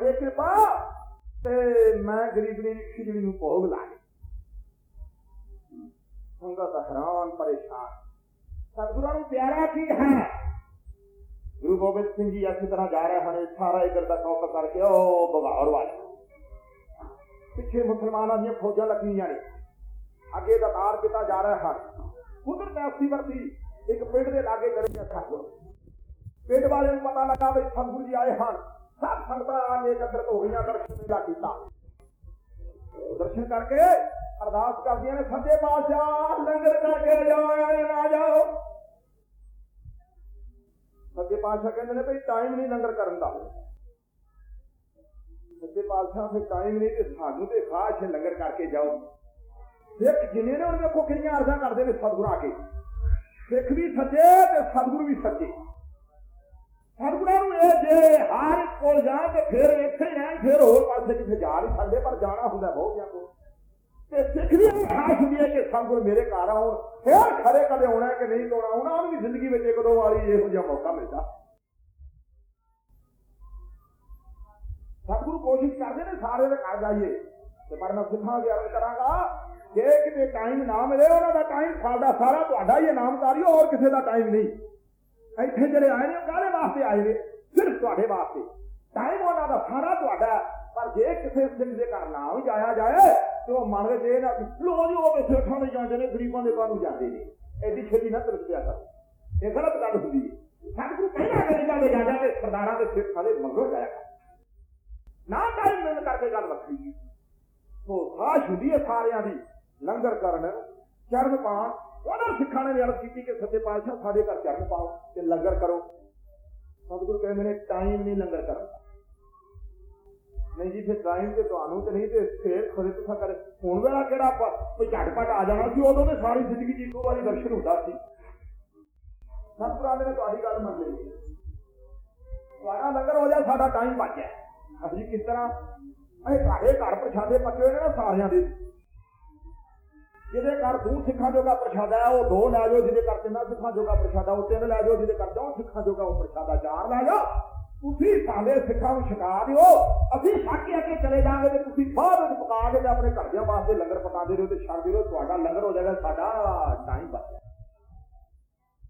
ਦੇ ਕਿਰਪਾ। ਤੇ ਮੈਂ ਗਰੀਬਣੀ ਦੀ ਖਿਚੜੀ ਨੂੰ ਭੋਗ ਲਾ ਲਈ। ਸੰਗਤ ਹੈਰਾਨ, ਪਰੇਸ਼ਾਨ। ਸਤਿਗੁਰਾਂ ਨੂੰ ਪਿਆਰਾ ਕੀ ਹੈ? ਗੁਰੂ ਗੋਬਿੰਦ ਸਿੰਘ ਜੀ ਅੱਛੀ ਤਰ੍ਹਾਂ ਜਾ ਰਹੇ ਹਨ ਸਾਰਾ ਇਧਰ ਦਾ ਕੌਕ ਕਰਕੇ ਉਹ ਬਗਾਵਰ ਵਾਲੇ। ਪਿੱਛੇ ਮੁਸਲਮਾਨਾਂ ਦੀਆਂ ਫੌਜਾਂ ਲੱਗੀਆਂ ਨੇ। ਅੱਗੇ ਦਾ ਤਾਰ ਪਿਤਾ ਜਾ ਰਹੇ ਹਨ ਕੁਦਰਤ ਪੈਸੀ ਵਰਤੀ ਇੱਕ ਪਿੰਡ ਦੇ ਲਾਗੇ ਚਲੇ ਗਿਆ ਸਤਿਗੁਰ। ਪਿੰਡ ਵਾਲਿਆਂ ਨੂੰ ਪਤਾ ਲੱਗਾ ਵੀ ਸਤਿਗੁਰ ਜੀ ਆਏ ਹਨ। ਸਭ ਸੰਗਤਾਂ ਆ ਕੇ ਇਕੱਤਰ ਹੋ ਗਈਆਂ ਦਰਸ਼ਨ ਮੇਲਾ ਕੀਤਾ। ਦਰਸ਼ਨ ਕਰਕੇ ਅਰਦਾਸ ਕਰਦੀਆਂ ਨੇ, ਸੱਚੇ ਪਾਤਸ਼ਾਹ, ਲੰਗਰ ਕਰਕੇ ਜਾਓ ਨਾ ਜਾਓ। ਸੱਚੇ ਪਾਤਸ਼ਾਹ ਕਹਿੰਦੇ ਨੇ ਭਈ ਟਾਈਮ ਨਹੀਂ ਲੰਗਰ ਕਰਨ ਦਾ। ਸੱਚੇ ਪਾਤਸ਼ਾਹ ਫਿਰ ਟਾਈਮ ਨਹੀਂ ਤੇ ਸਾਨੂੰ ਤੇ ਖਾਸ਼ ਹੈ ਲੰਗਰ ਕਰਕੇ ਜਾਓ। ਸਿੱਖ ਜਿਨੇ ਨੇ ਉਹਨੇ ਵੇਖੋ ਕਿੰਨੀਆਂ ਅਰਜ਼ਾਂ ਕਰਦੇ ਨੇ ਸਤਿਗੁਰ ਆ ਕੇ। ਸਿੱਖ ਵੀ ਸੱਚੇ ਤੇ ਸਤਿਗੁਰ ਵੀ ਸੱਚੇ। ਸਤਿਗੁਰ ਜੇ, ਹਰ ਕੋਲ ਜਾਣ ਤੇ ਫਿਰ ਇੱਥੇ ਰਹਿਣ ਫਿਰ ਹੋਰ ਪਾਸੇ ਕਿਤੇ ਜਾ ਨਹੀਂ ਸਕਦੇ, ਪਰ ਜਾਣਾ ਹੁੰਦਾ ਬਹੁਤ ਜਾਂ ਕੋਲ ਤੇ ਸਿੱਖ ਵੀ ਖਾਸ ਹੁੰਦੀ ਹੈ ਕਿ ਸਤਿਗੁਰ ਮੇਰੇ ਘਰ ਆਉਣ, ਫਿਰ ਖਰੇ ਕਦੇ ਆਉਣਾ ਕਿ ਨਹੀਂ ਆਉਣਾ, ਉਹਨਾਂ ਨੂੰ ਵੀ ਜ਼ਿੰਦਗੀ ਵਿੱਚ ਇੱਕ ਦੋ ਵਾਰੀ ਇਹੋ ਜਿਹਾ ਮੌਕਾ ਮਿਲਦਾ। ਸਤਿਗੁਰੂ ਕੋਸ਼ਿਸ਼ ਕਰਦੇ ਨੇ ਸਾਰੇ ਦੇ ਘਰ ਜਾਈਏ। ਤੇ ਪਰ ਮੈਂ ਸਿੱਖਾਂ ਦੀ ਅਰਜ਼ ਕਰਾਂਗਾ, ਜੇ ਕਿਤੇ ਟਾਈਮ ਨਾ ਮਿਲੇ, ਉਹਨਾਂ ਦਾ ਟਾਈਮ ਸਾਡਾ ਸਾਰਾ ਤੁਹਾਡਾ ਹੀ ਨਾਮਕਾਰੀਓ ਹੋਰ ਕਿਸੇ ਦਾ ਟਾਈਮ ਨਹੀਂ। ਇੱਥੇ ਜਿਹੜੇ ਆਏ ਨੇ, ਉਹ ਕਾਹਦੇ ਵਾਸਤੇ ਆਏ ਨੇ? ਸਿਰਫ ਤੁਹਾਡੇ ਵਾਸਤੇ। ਟਾਈਮ ਉਹਨਾਂ ਦਾ ਸਾਰਾ ਤੁਹਾਡਾ ਪਰ ਜੇ ਕਿਸੇ ਸਿੰਘ ਦੇ ਘਰ ਨਾ ਵੀ ਜਾਇਆ ਜਾਏ, ਤੇ ਉਹ ਮਨ ਵਿੱਚ ਇਹ ਨਾ ਲੋ ਜੀ, ਉਹ ਕਿਸੇ ਦੇ ਜਾਂਦੇ ਨੇ, ਗਰੀਬਾਂ ਦੇ ਘਰ ਨੂੰ ਜਾਂਦੇ ਨੇ। ਐਡੀ ਛੇਤੀ ਨਾ ਤਰਸਿਆ ਕਰ। ਇਹ ਗਲਤ ਗੱਲ ਹੁੰਦੀ ਹੈ। ਸਤਿਗੁਰੂ ਪਹਿਲਾਂ ਗਰੀਬਾਂ ਦੇ ਜਾਂਦੇ ਤੇ ਸਰਦਾਰਾਂ ਦੇ ਸਿੱਖਾਂ ਦੇ ਮਗਰੋਂ ਜਾਇਆ ਕਰ। ਨਾ ਟਾਈਮ ਮਿਲ ਕਰਕੇ ਗੱਲ ਵੱਖਰੀ ਹੈ। ਸੋ ਖਾਸ਼ ਹੁੰਦੀ ਹੈ ਸਾਰਿਆਂ ਦੀ। ਲੰਗਰ ਕਰਨ, ਚਰਨ ਪਾਣ। ਉਹਨਾਂ ਸਿੱਖਾਂ ਨੇ ਅਰਜ਼ ਕੀਤੀ ਕਿ ਸੱਚੇ ਪਾਤਸ਼ਾਹ ਸਾਡੇ ਘਰ ਚਰਨ ਪਾਓ ਤੇ ਲੰਗਰ ਕਰੋ। ਸਤਿਗੁਰੂ ਕਹਿੰਦੇ ਨੇ ਟਾਈਮ ਨਹੀਂ ਲੰਗਰ ਕਰਨ ਦਾ। ਨਹੀਂ ਜੀ, ਫਿਰ ਟਾਈਮ ਤੇ ਤੁਹਾਨੂੰ ਤੇ ਨਹੀਂ ਤੇ ਫੇਰ ਖਰੇ ਤੁਸੀਂ ਕਰੇ ਹੁਣ ਵੇਲਾ ਕਿਹੜਾ ਕੋਈ ਝਟਪਟ ਆ ਜਾਣਾ ਸੀ, ਉਦੋਂ ਤੇ ਸਾਰੀ ਜ਼ਿੰਦਗੀ ਦੀ ਇੱਕੋ ਵਾਰੀ ਦਰਸ਼ਨ ਹੁੰਦਾ ਸੀ। ਸਤਿਗੁਰਾਂ ਨੇ ਤੁਹਾਡੀ ਗੱਲ ਮੰਨ ਲਈ ਤੁਹਾਡਾ ਲੰਗਰ ਹੋ ਜਾ ਸਾਡਾ ਟਾਈਮ ਬਚ ਗਿਆ ਅਸੀਂ ਕਿਸ ਤਰ੍ਹਾਂ? ਅਸੀਂ ਤੁਹਾਡੇ ਘਰ ਪ੍ਰਸ਼ਾਦੇ ਪੱਕੇ ਹੋਏ ਨੇ ਨਾ ਸਾਰਿਆਂ ਦੇ। ਜਿਹਦੇ ਘਰ ਤੂੰ ਸਿੱਖਾਂ ਜੋਗਾ ਪ੍ਰਸ਼ਾਦਾ ਉਹ ਦੋ ਲੈ ਜਾਓ, ਜਿਹਦੇ ਘਰ ਤਿੰਨਾਂ ਸਿੱਖਾਂ ਜੋਗਾ ਪ੍ਰਸ਼ਾਦਾ, ਉਹ ਤਿੰਨ ਲੈ ਜਾਓ, ਜਿਹਦੇ ਘਰ ਚੌਂ ਸਿੱਖਾਂ ਜੋਗਾ ਉਹ ਪ੍ਰਸ਼ਾਦਾ, ਚਾਰ ਲੈ ਜਾਓ। ਤੁਸੀਂ ਸਾਡੇ ਸਿੱਖਾਂ ਨੂੰ ਛਕਾ ਦਿਓ, ਅਸੀਂ ਛੱਕ ਅੱਗੇ ਚਲੇ ਜਾਵਾਂਗੇ ਤੇ ਤੁਸੀਂ ਬਾਅਦ ਵਿੱਚ ਪਕਾ ਕੇ ਤੇ ਆਪਣੇ ਘਰਦਿਆਂ ਵਾਸਤੇ ਲੰਗਰ ਪਕਾਉਂਦੇ ਰਹੋ ਤੇ ਛਕਦੇ ਰਹੋ ਤੁਹਾਡਾ ਲੰਗਰ ਹੋ ਜਾਏਗਾ, ਸਾਡਾ ਟਾਈਮ ਬਚ ਜਾਏਗਾ।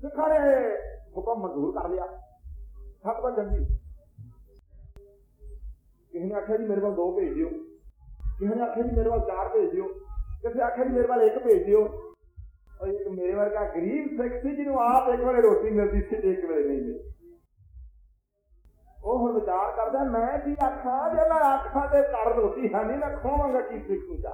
ਸਿੱਖਾਂ ਨੇ ਹੁਕਮ ਮਨਜ਼ੂਰ ਕਰ ਲਿਆ। ਸਭ ਤੋਂ ਕਿਸੇ ਨੇ ਆਖਿਆ ਜੀ ਮੇਰੇ ਵੱਲ ਦੋ ਭੇਜ ਦਿਓ। ਕਿਸੇ ਨੇ ਆਖਿਆ ਜੀ ਮੇਰੇ ਵੱਲ ਚਾਰ ਭੇਜ ਦਿਓ। ਕਿਸੇ ਆਖਿਆ ਮੇਰੇ ਵੱਲ ਇੱਕ ਭੇਜ ਦਿਓ। ਉਹ ਇੱਕ ਮੇਰੇ ਵਰਗਾ ਗਰੀਬ ਸਿੱਖ ਸੀ ਜਿਹਨੂੰ ਆਪ ਇੱਕ ਵੇਲੇ ਰੋਟੀ ਮਿਲਦੀ ਸੀ ਤੇ ਇੱਕ ਵੇਲੇ ਨਹੀਂ ਮਿਲਦੀ। ਉਹ ਹੁਣ ਵਿਚਾਰ ਕਰਦਾ, ਮੈਂ ਕੀ ਆਖਾਂ, ਜੇ ਮੈਂ ਆਖਾਂ ਤੇ ਕਰ ਰੋਟੀ ਹੈ ਨਹੀਂ, ਮੈਂ ਖਵਾਵਾਂਗਾ ਕੀ ਸਿੱਖ ਨੂੰ ਜਾ।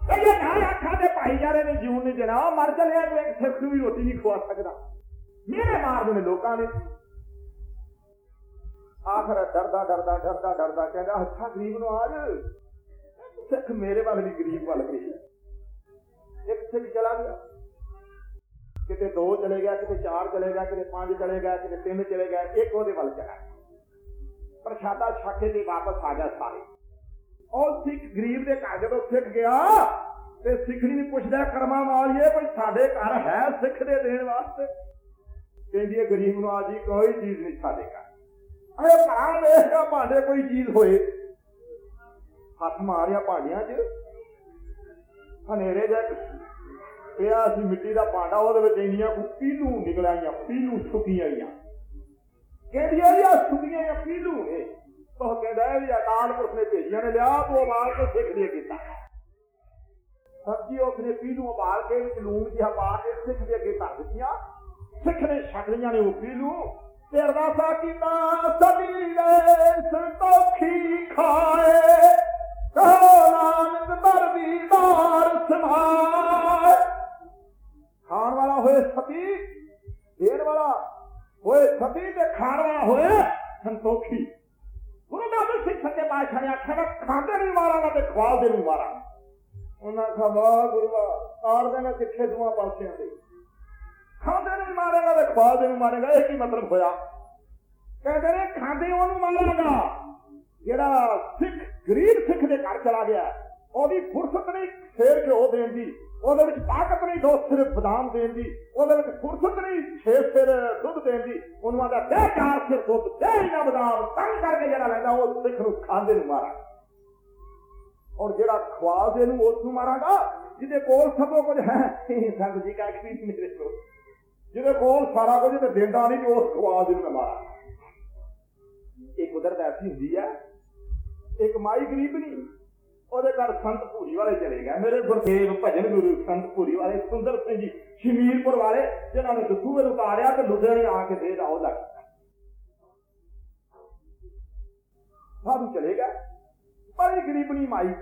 ਤੇ ਨਾ ਆਖਾਂ ਤੇ ਭਾਈਚਾਰੇ ਨੇ ਜੀਵਨ ਨਹੀਂ ਦੇਣਾ ਉਹ ਮਰ ਚੱਲਿਆ, ਤੇ ਇੱਕ ਸਿੱਖ ਨੂੰ ਵੀ ਰੋਟੀ ਨਹੀਂ ਖਵਾ ਸਕਦਾ। ਮੇਰੇ ਮਾਰਦੇ ਨੇ ਲੋਕਾਂ ਨੇ। ਆਖਰ ਡਰਦਾ ਡਰਦਾ ਡਰਦਾ ਡਰਦਾ ਕਹਿੰਦਾ, ਅੱਛਾ, ਗਰੀਬ ਨੂੰ ਆਜ ਸਿੱਖ ਮੇਰੇ ਵੱਲ ਵੀ ਗਰੀਬ ਵੱਲ ਭੇਜ ਇੱਕ ਸਿੱਖ ਚਲਾ ਗਿਆ। ਕਿਤੇ ਦੋ ਚਲੇ ਗਿਆ, ਕਿਤੇ ਚਾਰ ਚਲੇ ਗਿਆ, ਕਿਤੇ ਪੰਜ ਚਲੇ ਗਿਆ, ਕਿਤੇ ਤਿੰਨ ਚਲੇ ਗਿਆ, ਇੱਕ ਉਹਦੇ ਵੱਲ ਚਲਾ ਪ੍ਰਸ਼ਾਦਾ ਛਕ ਕੇ ਵਾਪਸ ਆ ਗਿਆ ਸਾਰੇ। ਉਹ ਸਿੱਖ ਗਰੀਬ ਦੇ ਘਰ ਜਦੋਂ ਸਿੱਖ ਗਿਆ, ਤੇ ਸਿੱਖਣੀ ਨੂੰ ਪੁੱਛਦਾ ਕਰਮਾ ਵਾਲੀਏ ਕੋਈ ਸਾਡੇ ਘਰ ਹੈ ਸਿੱਖ ਦੇ ਦੇਣ ਵਾਸਤੇ। ਕਹਿੰਦੀ ਹੈ, ਗਰੀਬ ਨੂੰ ਆਜੀ ਕੋਈ ਚੀਜ਼ ਨਹੀਂ ਸਾਡੇ ਘਰ। ਅਰੇ ਘਰਾਂ ਵੇਖਦਾ ਭਾਂਡੇ ਕੋਈ ਚੀਜ਼ ਹੋਏ। ਹੱਥ ਮਾਰਿਆ ਭਾਂਡਿਆਂ 'ਚ। ਹਨੇਰੇ ਜਿਹਾ ਪਿਆ ਸੀ ਮਿੱਟੀ ਦਾ ਭਾਂਡਾ, ਉਹਦੇ ਵਿੱਚ ਇੰਨੀਆਂ ਕੁ ਪੀਲੂ ਨਿਕਲ ਆਈਆਂ, ਪੀਲੂ ਸੁੱਕੀਆਂ ਆਈਆਂ। ਕਹਿੰਦੀ ਆ ਯਾ ਸੁੱਕੀਆਂ ਜਾਂ ਪੀਲੂ ਨੇ। ਉਹ ਕਹਿੰਦਾ ਇਹ ਵੀ ਅਕਾਲ ਪੁਰਖ ਨੇ ਭੇਜੀਆਂ ਨੇ, ਲਿਆ ਤੂੰ ਉਬਾਲ ਕੇ ਸਿੱਖ ਦੇ ਕੀਤਾ ਸਬਜ਼ੀ ਉਸਨੇ ਪੀਲੂ ਉਬਾਲ ਕੇ ਵਿੱਚ ਲੂਣ ਜਿਹਾ ਪਾ ਕੇ ਸਿੱਖ ਦੇ ਅੱਗੇ ਧਰ ਦਿੱਤੀਆਂ। ਸਿੱਖ ਨੇ ਛਕ ਲਈਆਂ ਨੇ ਉਹ ਪੀਲੂ। ਤੇ ਅਰਦਾਸਾ ਕੀਤਾ ਸਦੀ ਦੇ ਸੰਤੋਖੀ ਖਾਏ। ਕਹੋ ਨਾਨਕ ਦਰ ਦੀਦਾਰ ਸਮਾਏ। ਖਾਣ ਵਾਲਾ ਹੋਏ ਸਤੀ, ਦੇਣ ਵਾਲਾ ਹੋਏ ਸਤੀ ਤੇ ਖਾਣ ਵਾਲਾ ਹੋਏ ਸੰਤੋਖੀ। ਗੁਰੂ ਨਾਨਕ ਸਿੰਘ ਸੱਚੇ ਪਾਤਸ਼ਾਹ ਨੇ ਆਖਿਆ ਖਾਂਦੇ ਨਹੀਂ ਮਾਰਾਂਗਾ ਤੇ ਖਵਾਲਦੇ ਨਹੀਂ ਮਾਰਾਂਗਾ ਉਹਨਾਂ ਕਹਾ ਵਾਹ ਗੁਰੂਆ ਤਾਰ ਦੇਣਾ ਕਿੱਥੇ ਦੋਵਾਂ ਪਾਸਿਆਂ ਦੇ ਖਾਂਦੇ ਨਹੀਂ ਮਾਰੇਗਾ ਤੇ ਖਵਾਲਦੇ ਨੂੰ ਮਾਰੇਗਾ, ਇਹ ਕੀ ਮਤਲਬ ਹੋਇਆ? ਕਹਿੰਦੇ ਨੇ, ਖਾਂਦੇ ਉਹਨੂੰ ਮਾਰਾਂਗਾ। ਜਿਹੜਾ ਸਿੱਖ ਗਰੀਬ ਸਿੱਖ ਦੇ ਘਰ ਚਲਾ ਗਿਆ। ਉਹਦੀ ਫੁਰਸਤ ਨਹੀਂ ਫੇਰ ਘਿਓ ਦੇਣ ਦੀ? ਉਹਦੇ ਵਿੱਚ ਤਾਕਤ ਨਹੀਂ ਦੋ ਸਿਰ ਬਦਾਮ ਦੇਣ ਦੀ। ਉਹਦੇ ਵਿੱਚ ਫੁਰਸਤ ਨਹੀਂ ਛੇ ਸਿਰ ਦੁੱਧ ਦੇਣ ਦੀ। ਉਹਨੂੰ ਆਦਾ ਦੇ ਚਾਰ ਸਿਰ ਦੁੱਧ, ਦੇ ਨਾ ਬਦਾਮ, ਤੰਗ ਕਰਕੇ ਜਿਹੜਾ ਲੈਂਦਾ, ਉਹ ਸਿੱਖ ਨੂੰ ਖਾਂਦੇ ਨੂੰ ਮਾਰਾ। ਔਰ ਜਿਹੜਾ ਖਵਾ ਦੇ ਨੂੰ ਉਸ ਨੂੰ ਮਾਰਾਂਗਾ, ਜਿਹਦੇ ਕੋਲ ਸਭੋ ਕੁਝ ਹੈ। ਸੰਗ ਜੀ ਕਾ ਕੀ ਮੇਰੇ ਕੋਲ। ਜਿਹਦੇ ਕੋਲ ਸਾਰਾ ਕੁਝ ਤੇ ਦਿੰਦਾ ਨਹੀਂ ਉਸ ਖਵਾ ਦੇ ਨੂੰ ਮਾਰਾ ਇਹ ਕੁਦਰਤ ਐਸੀ ਹੁੰਦੀ ਹੈ ਇੱਕ ਮਾਈ ਗਰੀਬ ਨਹੀਂ ਉਹਦੇ ਘਰ ਸੰਤ ਭੂਰੀ ਵਾਲੇ ਚਲੇ ਗਏ ਮੇਰੇ ਗੁਰਦੇਵ ਭਜਨ ਗੁਰੂ ਸੰਤ ਭੂਰੀ ਵਾਲੇ ਸੁੰਦਰ ਸਿੰਘ ਜੀ ਸ਼ਮੀਰਪੁਰ ਵਾਲੇ ਜਿਨ੍ਹਾਂ ਨੇ ਦਸੂਏ ਨੂੰ ਉਤਾਰਿਆ ਤੇ ਲੁਧਿਆਣੇ ਆ ਕੇ ਦੇ ਦਾ ਉਹ ਲੱਗ ਸਾਧੂ ਚਲੇ ਗਏ ਪਰ ਇਹ ਗਰੀਬਣੀ ਮਾਈ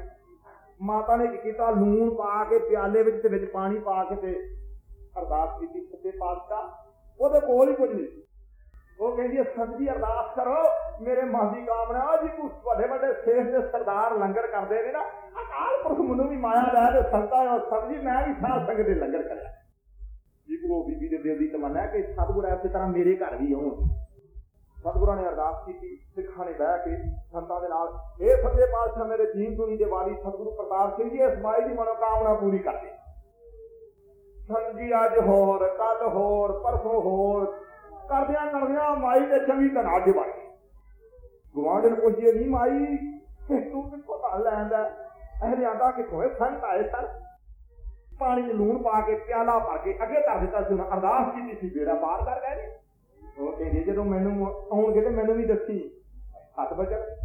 ਮਾਤਾ ਨੇ ਕੀ ਕੀਤਾ ਲੂਣ ਪਾ ਕੇ ਪਿਆਲੇ ਵਿੱਚ ਤੇ ਵਿੱਚ ਪਾਣੀ ਪਾ ਕੇ ਤੇ ਅਰਦਾਸ ਕੀਤੀ ਸੱਚੇ ਪਾਤਸ਼ਾਹ ਉਹਦੇ ਕੋਲ ਹੀ ਕੁਝ ਨਹੀਂ ਸੀ। ਉਹ ਕਹਿੰਦੀ ਹੈ ਸਤਿ ਅਰਦਾਸ ਕਰੋ ਮੇਰੇ ਮਨ ਦੀ ਕਾਮਨਾ ਆ ਜੀ ਤੂੰ ਵੱਡੇ ਵੱਡੇ ਸੇਖ ਦੇ ਸਰਦਾਰ ਲੰਗਰ ਕਰਦੇ ਨੇ ਨਾ। ਅਕਾਲ ਪੁਰਖ ਮੈਨੂੰ ਵੀ ਮਾਇਆ ਲੈ ਤੇ ਸੰਤਾ ਸਤਿ ਮੈਂ ਵੀ ਸਾਧ ਸੰਗਤ ਦੇ ਲੰਗਰ ਕਰਿਆ। ਜੀ ਉਹ ਬੀਬੀ ਦੇ ਦਿਲ ਦੀ ਤਮੰਨਾ ਕਿ ਸਤਿਗੁਰ ਐਸੇ ਤਰ੍ਹਾਂ ਮੇਰੇ ਘਰ ਵੀ ਆਉਣ। ਸਤਿਗੁਰਾਂ ਨੇ ਅਰਦਾਸ ਕੀਤੀ, ਸਿੱਖਾਂ ਨੇ ਬਹਿ ਕੇ ਸੰਤਾਂ ਦੇ ਨਾਲ। ਇਹ ਸੱਚੇ ਪਾਤਸ਼ਾਹ, ਮੇਰੇ ਜੀਵ ਦੁਨੀ ਦੇ ਵਾਲੀ ਸਤਿਗੁਰੂ ਪ੍ਰਤਾਪ ਸਿੰਘ ਜੀ, ਇਸ ਮਾਈ ਦੀ ਮਨੋਕਾਮਨਾ ਪੂਰੀ ਕਰਦੇ। ਸੰਤ ਅੱਜ ਹੋਰ ਕੱਲ ਹੋਰ, ਪਰਸੋਂ ਹੋਰ। ਕਰਦਿਆਂ ਕਰਦਿਆਂ ਮਾਈ ਦੇ ਚੰਗੀ ਤਰ੍ਹਾਂ ਅੱਗੇ ਵੜ ਗਈ ਗਵਾਂਢ ਨਹੀਂ ਮਾਈ, ਤੂੰ ਕਿੱਥੋਂ ਧਨ ਲੈਂਦਾ? ਇਹ ਲਿਆਂਦਾ ਕਿੱਥੋਂ? ਹੈ ਸੰਤ ਆਏ ਸਰ। ਪਾਣੀ 'ਚ ਲੂਣ ਪਾ ਕੇ, ਪਿਆਲਾ ਭਰ ਕੇ ਅੱਗੇ ਧਰ ਦਿੱਤਾ ਸੀ ਉਹਨਾਂ। ਅਰਦਾਸ ਕੀਤੀ ਸੀ, ਬੇੜਾ ਪਾਰ ਕਰ ਗਏ ਨੇ। ਉਹ ਕਹਿੰਦੇ ਜਦੋਂ ਮੈਨੂੰ ਆਉਣਗੇ ਤੇ ਮੈਨੂੰ ਵੀ ਦੱਸੀ, ਹੱਥ ਬਚਰ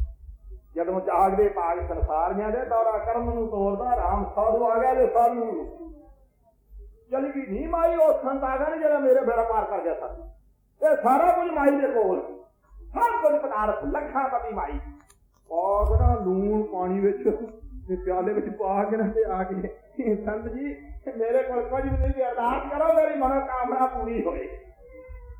ਜਦੋਂ ਜਾਗਦੇ ਪਾਗ ਸੰਸਾਰੀਆਂ ਦੇ ਦੌਰਾ ਕਰਮ ਨੂੰ ਤੋੜਦਾ ਰਾਮ ਸਾਧੂ ਆ ਗਿਆ ਤੇ ਸਾਧੂ ਚਲੀ ਗਈ। ਨਹੀਂ ਮਾਈ, ਉਹ ਸੰਤ ਆ ਗਿਆ ਨੇ ਜਿਹੜਾ ਮੇਰੇ ਬੇੜਾ ਪਾਰ ਕਰ ਗਿਆ ਸਰ। ਇਹ ਸਾਰਾ ਕੁਝ ਮਾਈ ਦੇ ਕੋਲ। ਹਰ ਕੁਝ ਪਦਾਰਥ ਲੱਖਾਂ ਪਤੀ ਮਾਈ ਔਰ ਨਾ ਲੂਣ ਪਾਣੀ ਵਿੱਚ ਤੇ ਪਿਆਲੇ ਵਿੱਚ ਪਾ ਕੇ ਨਾ ਤੇ ਆ ਕੇ ਸੰਤ ਜੀ ਮੇਰੇ ਕੋਲ ਕੁਝ ਨਹੀਂ ਜੀ, ਅਰਦਾਸ ਕਰੋ ਮੇਰੀ ਮਨੋਕਾਮਨਾ ਪੂਰੀ ਹੋਵੇ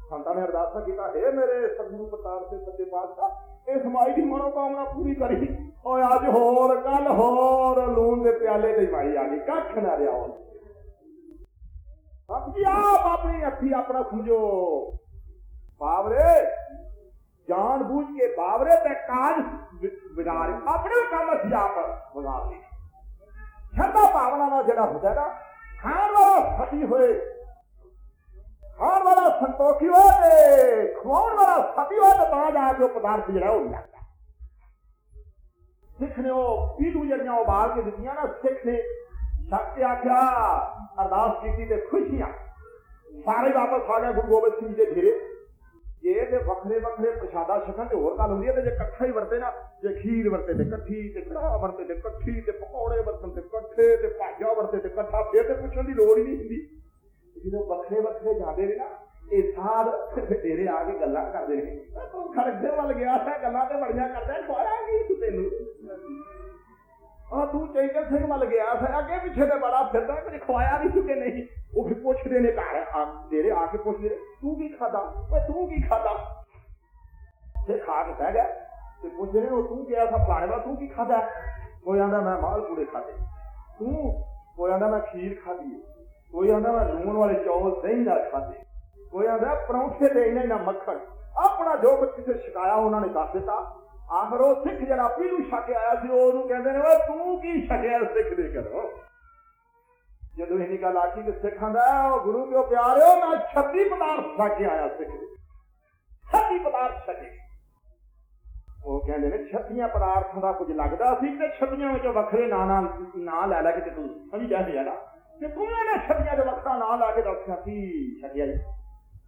ਸੰਤਾਂ ਨੇ ਅਰਦਾਸ ਕੀਤਾ ਹੈ ਮੇਰੇ ਸਤਿਗੁਰੂ ਪ੍ਰਤਾਪ ਸਿੰਘ ਸੱਚੇ ਪਾਤਸ਼ਾਹ ਇਸ ਮਾਈ ਦੀ ਮਨੋਕਾਮਨਾ ਪੂਰੀ ਕਰੀ। ਓਏ ਅੱਜ ਹੋਰ ਕੱਲ ਹੋਰ ਲੂਣ ਦੇ ਪਿਆਲੇ ਤੇ ਮਾਈ ਆ ਗਈ ਕੱਖ ਨਾ ਰਿਹਾ ਉਹ ਜੀ ਆਪ ਆਪਣੀ ਅੱਖੀ ਆਪਣਾ ਸਮਝੋ ਬਾਵਰੇ ਜਾਣ ਬੂਝ ਕੇ ਬਾਵਰੇ ਤੇ ਕਾਜ ਵਿਗਾੜ ਆਪਣੇ ਕੰਮ ਅਸੀਂ ਆਪ ਵਿਗਾੜ ਲਈ ਸ਼ਰਧਾ ਭਾਵਨਾ ਨਾਲ ਜਿਹੜਾ ਹੁੰਦਾ ਨਾ, ਖਾਣ ਵਾਲਾ ਫਟੀ ਹੋਏ। ਖਾਣ ਵਾਲਾ ਸੰਤੋਖੀ ਹੋਏ ਤੇ ਖਵਾਉਣ ਵਾਲਾ ਫਟੀ ਹੋਏ ਤਾਂ ਜਾ ਕੇ ਪਦਾਰਥ ਜਿਹੜਾ ਉਹ ਲੱਗਦਾ ਸਿੱਖ ਨੇ ਉਹ ਪੀਲੂ ਜਿਹੜੀਆਂ ਉਬਾਲ ਕੇ ਦਿੱਤੀਆਂ ਨਾ, ਸਿੱਖ ਨੇ ਸ਼ਕਤੀ ਆਖਿਆ, ਅਰਦਾਸ ਕੀਤੀ ਤੇ ਖੁਸ਼ੀਆਂ। ਸਾਰੇ ਵਾਪਸ ਆ ਗਏ ਗੁਰੂ ਗੋਬਿੰਦ ਸਿੰਘ ਦੇ ਘੇਰੇ। ਜੇ ਤੇ ਵੱਖਰੇ ਵੱਖਰੇ ਪ੍ਰਸ਼ਾਦਾ ਛਕਣ ਤੇ ਹੋਰ ਗੱਲ ਹੁੰਦੀ ਹੈ ਤੇ ਜੇ ਇਕੱਠਾ ਹੀ ਵਰਤੇ ਨਾ, ਜੇ ਖੀਰ ਵਰਤੇ ਤੇ ਇਕੱਠੀ ਤੇ ਕੜਾਹ ਵਰਤੇ ਤੇ ਇਕੱਠੀ ਤੇ ਪਕੌੜੇ ਵਰਤਣ ਤੇ ਇਕੱਠੇ ਤੇ ਭਾਜਾ ਵਰਤੇ ਤੇ ਇਕੱਠਾ, ਫਿਰ ਤੇ ਪੁੱਛਣ ਦੀ ਲੋੜ ਹੀ ਨਹੀਂ ਹੁੰਦੀ। ਜਦੋਂ ਵੱਖਰੇ ਵੱਖਰੇ ਜਾਂਦੇ ਨੇ ਨਾ, ਇਹ ਸਾਧ ਡੇਰੇ ਆ ਕੇ ਗੱਲਾਂ ਕਰਦੇ ਨੇ। ਤੂੰ ਖੜਦੇ ਵੱਲ ਗਿਆ ਸਾ ਗੱਲਾਂ ਤੇ ਬੜੀਆਂ ਕਰਦਾ ਖਵਾਇਆ ਕੀ ਤੂੰ ਤੈਨੂੰ? ਆ ਤੂੰ ਚੈਤਰ ਸਿੰਘ ਵੱਲ ਗਿਆ ਸੀ ਅੱਗੇ ਪਿੱਛੇ ਤੇ ਬੜਾ ਫਿਰਦਾ ਕੁਝ ਖਵਾਇਆ ਵੀ ਸੀ ਕਿ ਨਹੀਂ? ਉਹ ਵੀ ਪੁੱਛਦੇ ਨੇ ਘਰ ਆ ਤੇਰੇ ਆ ਕੇ ਪੁੱਛਦੇ ਨੇ ਤੂੰ ਕੀ ਖਾਦਾ ਓਏ ਤੂੰ ਕੀ ਖਾਦਾ ਤੇ ਖਾ ਕੇ ਬਹਿ ਤੇ ਪੁੱਛਦੇ ਨੇ ਉਹ ਤੂੰ ਗਿਆ ਸਾ ਫਲਾਣੇ ਦਾ ਤੂੰ ਕੀ ਖਾਦਾ ਕੋਈ ਆਂਦਾ ਮੈਂ ਮਾਲ ਪੂੜੇ ਖਾਦੇ ਤੂੰ ਕੋਈ ਆਂਦਾ ਮੈਂ ਖੀਰ ਖਾਦੀ ਕੋਈ ਆਂਦਾ ਮੈਂ ਲੂਣ ਵਾਲੇ ਚੌਲ ਦਹੀਂ ਨਾਲ ਖਾਦੇ ਕੋਈ ਆਂਦਾ ਪਰੌਂਠੇ ਦੇ ਇੰਨਾ ਇੰਨਾ ਮੱਖਣ ਆਪਣਾ ਜੋ ਕੁਝ ਕਿਸੇ ਸ਼ਿਕਾਇਆ ਉਹਨਾਂ ਨੇ ਦੱਸ ਦਿੱਤਾ ਆਖਰ ਉਹ ਸਿੱਖ ਜਿਹੜਾ ਪੀਲੂ ਛਕ ਕੇ ਆਇਆ ਸੀ ਉਹਨੂੰ ਕਹਿੰਦੇ ਨੇ ਓਏ ਤੂੰ ਕੀ ਛਕਿਆ ਸਿੱਖ ਦੇ ਕਰੋ ਜਦੋਂ ਇਹਨੀ ਗੱਲ ਆਖੀ ਤੇ ਸਿੱਖਾਂ ਦਾ ਉਹ ਗੁਰੂ ਪਿਓ ਪਿਆਰਿਓ, ਮੈਂ 26 ਪਦਾਰਥ ਛਕ ਕੇ ਆਇਆ ਸਿੱਖ ਦੇ 26 ਪਦਾਰਥ ਛਕੇ। ਉਹ ਕਹਿੰਦੇ ਨੇ 26 ਪਦਾਰਥਾਂ ਦਾ ਕੁਝ ਲੱਗਦਾ ਸੀ ਤੇ 26 ਵਿੱਚੋਂ ਵੱਖਰੇ ਨਾਂ ਨਾਂ ਨਾਂ ਲੈ ਲੈ ਕੇ ਤੂੰ ਸਮਝ ਜਾਂਦੇ ਆ ਤੇ ਤੂੰ ਇਹਨਾਂ 26 ਦੇ ਵੱਖਰਾ ਨਾਂ ਲਾ ਕੇ ਦੱਸਿਆ ਕੀ ਛਕਿਆ ਜੀ।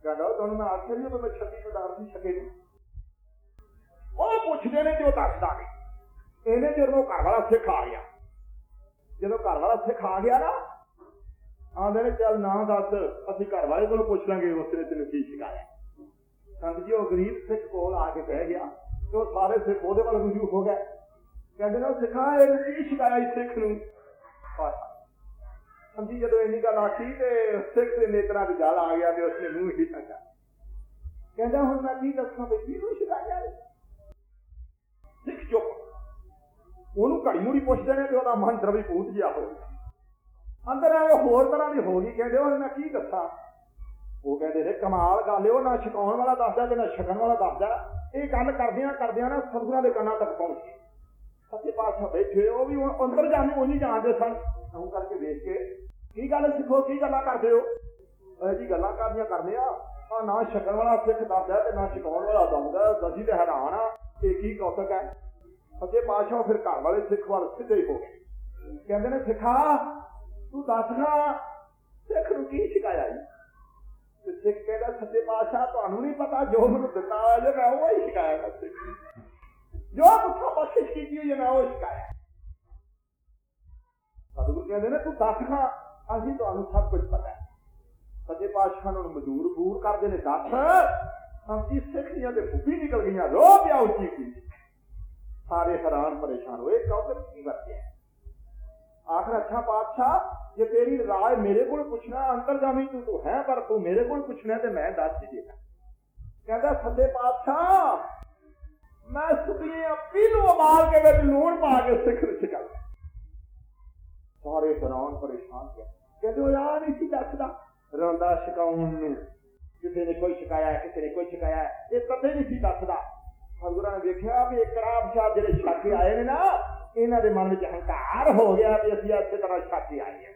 ਕਹਿੰਦਾ ਤੁਹਾਨੂੰ ਮੈਂ ਆਖਿਆ ਨਹੀਂ ਮੈਂ 26 ਪਦਾਰਥ ਹੀ ਛਕੇ ਨੇ। ਉਹ ਪੁੱਛਦੇ ਨੇ ਤੇ ਉਹ ਦੱਸਦਾ ਨਹੀਂ। ਇਹਨੇ ਜਦੋਂ ਘਰ ਵਾਲਾ ਸਿੱਖ ਆ ਗਿਆ, ਜਦੋਂ ਘਰ ਵਾਲਾ ਸਿੱਖ ਆ ਗਿਆ ਨਾ ਆਂਦੇ ਨੇ, ਚੱਲ ਨਾ ਦੱਸ, ਅਸੀਂ ਘਰ ਵਾਲੇ ਕੋਲੋਂ ਪੁੱਛ ਲਾਂਗੇ ਉਸਨੇ ਤੈਨੂੰ ਕੀ ਸ਼ਿਕਾਇਆ ਸੰਤ ਜੀ, ਉਹ ਗਰੀਬ ਸਿੱਖ ਕੋਲ ਆ ਕੇ ਬਹਿ ਗਿਆ ਤੇ ਉਹ ਸਾਰੇ ਸਿੱਖ ਉਹਦੇ ਵੱਲ ਰੁਜੂ ਹੋ ਗਏ। ਕਹਿੰਦੇ ਨੇ ਸਿੱਖਾ ਇਹ ਕੀ ਸ਼ਿਕਾਇਆ ਸਿੱਖ ਨੂੰ? ਸੰਤ ਜੀ, ਜਦੋਂ ਇੰਨੀ ਗੱਲ ਆਖੀ ਤੇ ਸਿੱਖ ਦੇ ਨੇਤਰਾਂ ਤੇ ਜਲ ਆ ਗਿਆ ਤੇ ਉਸਨੇ ਮੂੰਹ ਹੀ ਟੱਕਾ ਕਹਿੰਦਾ, ਹੁਣ ਮੈਂ ਕੀ ਦੱਸਾਂ ਬਈ ਕੀ ਸ਼ਿਕਾਇਆ ਹੈ ਸਿੱਖ ਚੁੱਪ। ਉਹਨੂੰ ਘੜੀ ਮੁੜੀ ਪੁੱਛਦੇ ਨੇ ਤੇ ਉਹਦਾ ਮਨ ਦਰਵੀ ਭੂਤ ਜਿਹਾ ਹੋ ਗਿਆ। ਅੰਦਰ ਆਏ, ਹੋਰ ਤਰ੍ਹਾਂ ਦੀ ਹੋ ਗਈ, ਕਹਿੰਦੇ ਉਹ ਮੈਂ ਕੀ ਦੱਸਾਂ? ਉਹ ਕਹਿੰਦੇ ਨੇ, ਕਮਾਲ ਗੱਲ ਉਹ ਨਾ ਛਕਾਉਣ ਵਾਲਾ ਦੱਸਦਾ ਤੇ ਨਾ ਛਕਣ ਵਾਲਾ ਦੱਸਦਾ। ਇਹ ਗੱਲ ਕਰਦਿਆਂ ਕਰਦਿਆਂ ਨਾ ਸਤਿਗੁਰਾਂ ਦੇ ਕੰਨਾਂ ਤੱਕ ਪਹੁੰਚ ਗਈ। ਸੱਚੇ ਪਾਤਸ਼ਾਹ ਬੈਠੇ, ਉਹ ਵੀ ਅੰਦਰ ਜਾਣੇ ਉਹ ਨਹੀਂ ਜਾਣਦੇ ਸਨ। ਉਹ ਕਰਕੇ ਵੇਖ ਕੇ, ਕੀ ਗੱਲ ਸਿੱਖੋ, ਕੀ ਗੱਲਾਂ ਕਰਦੇ ਹੋ? ਇਹ ਜੀ ਗੱਲਾਂ ਕਰਦੀਆਂ ਕਰਦੇ ਆ। ਆ ਨਾ ਛਕਣ ਵਾਲਾ ਸਿੱਖ ਦੱਸਦਾ ਤੇ ਨਾ ਛਕਾਉਣ ਵਾਲਾ ਦੱਸਦਾ ਦਸੀ ਤੇ ਹੈਰਾਨ ਆ, ਇਹ ਕੀ ਕੌਤਕ ਹੈ? ਸੱਚੇ ਪਾਤਸ਼ਾਹ ਫਿਰ ਘਰ ਵਾਲੇ ਸਿੱਖ ਵੱਲ ਸਿੱਧੇ ਹੋ ਗਏ। ਕਹਿੰਦੇ ਨੇ, ਸਿੱਖਾ ਤੂੰ ਦੱਸ ਨਾ, ਸਿੱਖ ਨੂੰ ਕੀ ਸਿਖਾਇਆ ਜੀ? ਤੇ ਸਿੱਖ ਕਹਿੰਦਾ, ਸੱਚੇ ਪਾਤਸ਼ਾਹ, ਤੁਹਾਨੂੰ ਨਹੀਂ ਪਤਾ, ਜੋ ਮੈਨੂੰ ਦਿੱਤਾ ਹੋਇਆ ਜੇ ਮੈਂ ਉਹ ਹੀ ਸਿਖਾਇਆ ਗਾ ਜੋ ਪੁੱਛਾ ਬਖਸ਼ਿਸ਼ ਕੀਤੀ ਹੋਈ ਮੈਂ ਉਹ ਸਿਖਾਇਆ। ਸਤਿਗੁਰੂ ਕਹਿੰਦੇ ਨੇ, ਤੂੰ ਦੱਸ ਅਸੀਂ ਤੁਹਾਨੂੰ ਸਭ ਕੁਝ ਪਤਾ ਹੈ। ਸੱਚੇ ਪਾਤਸ਼ਾਹ ਨੂੰ ਮਜਬੂਰ ਬੂਰ ਕਰਦੇ ਨੇ, ਦੱਸ। ਅਸੀਂ ਸਿੱਖੀਆਂ ਦੇ ਫੁੱਫੀ ਨਿਕਲ ਗਈਆਂ, ਰੋ ਪਿਆ ਉੱਚੀ ਕੀ ਸਾਰੇ ਹੈਰਾਨ ਪਰੇਸ਼ਾਨ ਹੋਏ ਕਿਉਂਕਿ ਕੀ ਵਰਤਿਆ? ਆਖਰ ਅੱਛਾ ਪਾਤਸ਼ਾਹ ਜੇ ਤੇਰੀ ਰਾਏ ਮੇਰੇ ਕੋਲ ਪੁੱਛਣਾ ਅੰਤਰਜਾਮੀ ਤੂੰ ਤੂੰ ਹੈ, ਪਰ ਤੂੰ ਮੇਰੇ ਕੋਲ ਪੁੱਛਣਾ ਤੇ ਮੈਂ ਦੱਸ ਹੀ ਦੇਣਾ। ਕਹਿੰਦਾ ਸੱਚੇ ਪਾਤਸ਼ਾਹ, ਮੈਂ ਸੁਪੀਆਂ ਪੀਲੂ ਉਬਾਲ ਕੇ ਵਿੱਚ ਲੂਣ ਪਾ ਕੇ ਸਿੱਖ ਵਿੱਚ ਕਰ ਸਾਰੇ ਹੈਰਾਨ ਪਰੇਸ਼ਾਨ ਹੋ ਕਹਿੰਦੇ, ਉਹ ਆ ਨਹੀਂ ਸੀ ਦੱਸਦਾ। ਰੋਂਦਾ ਸ਼ਿਕਾਉਣ ਨੂੰ। ਕਿਸੇ ਨੇ ਕੋਈ ਸ਼ਿਕਾਇਆ ਕਿਸੇ ਨੇ ਕੋਈ ਸ਼ਿਕਾਇਆ ਇਹ ਕਦੇ ਨਹੀਂ ਸੀ ਦੱਸਦਾ। ਸਤਿਗੁਰਾਂ ਨੇ ਦੇਖਿਆ ਵੀ ਇਹ ਕਰਾਬ ਸ਼ਾਹ ਜਿਹੜੇ ਛਾਕੇ ਆਏ ਨੇ ਨਾ, ਇਹਨਾਂ ਦੇ ਮਨ ਵਿੱਚ ਹੰਕਾਰ ਹੋ ਗਿਆ ਵੀ ਅਸੀਂ ਇਸੇ ਤਰ੍ਹਾਂ ਛਾਕੇ ਆਏ